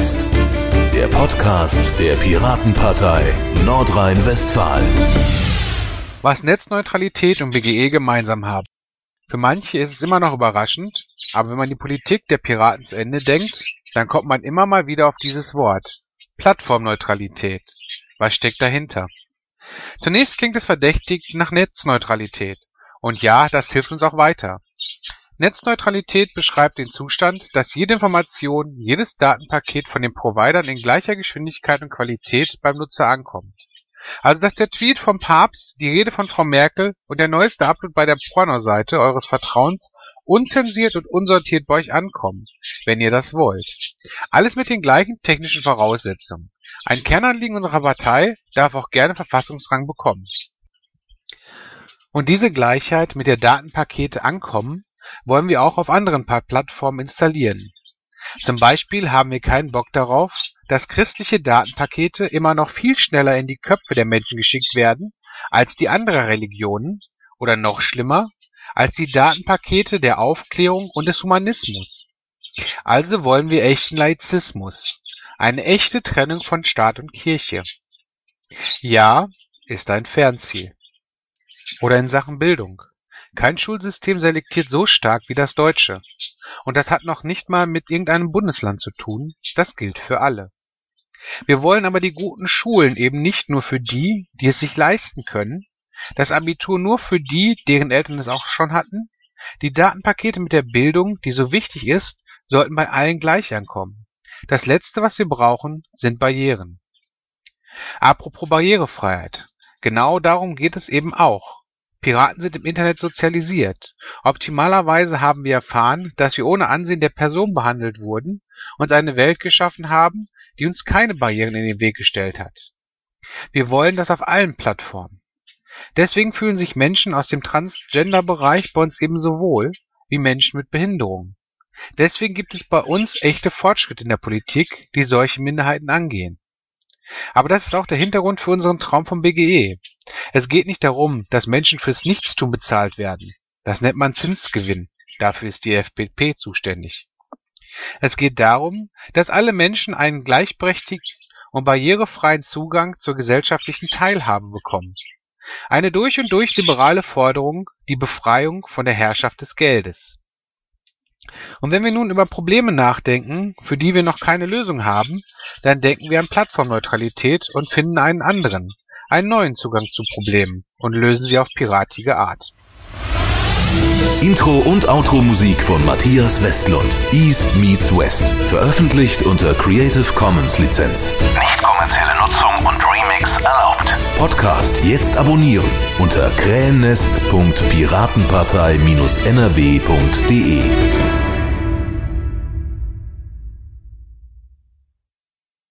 West, der Podcast der Piratenpartei Nordrhein-Westfalen. Was Netzneutralität und BGE gemeinsam haben. Für manche ist es immer noch überraschend, aber wenn man die Politik der Piraten zu Ende denkt, dann kommt man immer mal wieder auf dieses Wort. Plattformneutralität. Was steckt dahinter? Zunächst klingt es verdächtig nach Netzneutralität. Und ja, das hilft uns auch weiter. Netzneutralität beschreibt den Zustand, dass jede Information, jedes Datenpaket von den Providern in gleicher Geschwindigkeit und Qualität beim Nutzer ankommt. Also dass der Tweet vom Papst, die Rede von Frau Merkel und der neueste Upload bei der Pornoseite eures Vertrauens unzensiert und unsortiert bei euch ankommen, wenn ihr das wollt. Alles mit den gleichen technischen Voraussetzungen. Ein Kernanliegen unserer Partei darf auch gerne Verfassungsrang bekommen. Und diese Gleichheit mit der Datenpakete ankommen wollen wir auch auf anderen Plattformen installieren. Zum Beispiel haben wir keinen Bock darauf, dass christliche Datenpakete immer noch viel schneller in die Köpfe der Menschen geschickt werden als die anderer Religionen oder noch schlimmer, als die Datenpakete der Aufklärung und des Humanismus. Also wollen wir echten Laizismus, eine echte Trennung von Staat und Kirche. Ja, ist ein Fernziel. Oder in Sachen Bildung. Kein Schulsystem selektiert so stark wie das deutsche. Und das hat noch nicht mal mit irgendeinem Bundesland zu tun, das gilt für alle. Wir wollen aber die guten Schulen eben nicht nur für die, die es sich leisten können, das Abitur nur für die, deren Eltern es auch schon hatten, die Datenpakete mit der Bildung, die so wichtig ist, sollten bei allen gleich ankommen. Das Letzte, was wir brauchen, sind Barrieren. Apropos Barrierefreiheit. Genau darum geht es eben auch. Piraten sind im Internet sozialisiert. Optimalerweise haben wir erfahren, dass wir ohne Ansehen der Person behandelt wurden und eine Welt geschaffen haben, die uns keine Barrieren in den Weg gestellt hat. Wir wollen das auf allen Plattformen. Deswegen fühlen sich Menschen aus dem Transgender-Bereich bei uns ebenso wohl wie Menschen mit Behinderungen. Deswegen gibt es bei uns echte Fortschritte in der Politik, die solche Minderheiten angehen. Aber das ist auch der Hintergrund für unseren Traum vom BGE. Es geht nicht darum, dass Menschen fürs Nichtstun bezahlt werden. Das nennt man Zinsgewinn. Dafür ist die FDP zuständig. Es geht darum, dass alle Menschen einen gleichberechtigten und barrierefreien Zugang zur gesellschaftlichen Teilhabe bekommen. Eine durch und durch liberale Forderung, die Befreiung von der Herrschaft des Geldes. Und wenn wir nun über Probleme nachdenken, für die wir noch keine Lösung haben, dann denken wir an Plattformneutralität und finden einen anderen, einen neuen Zugang zu Problemen und lösen sie auf piratige Art. Intro und Outro Musik von Matthias Westlund. East meets West. Veröffentlicht unter Creative Commons Lizenz. Nicht kommerzielle Nutzung und Remix erlaubt. Podcast jetzt abonnieren unter krähennest.piratenpartei-nrw.de.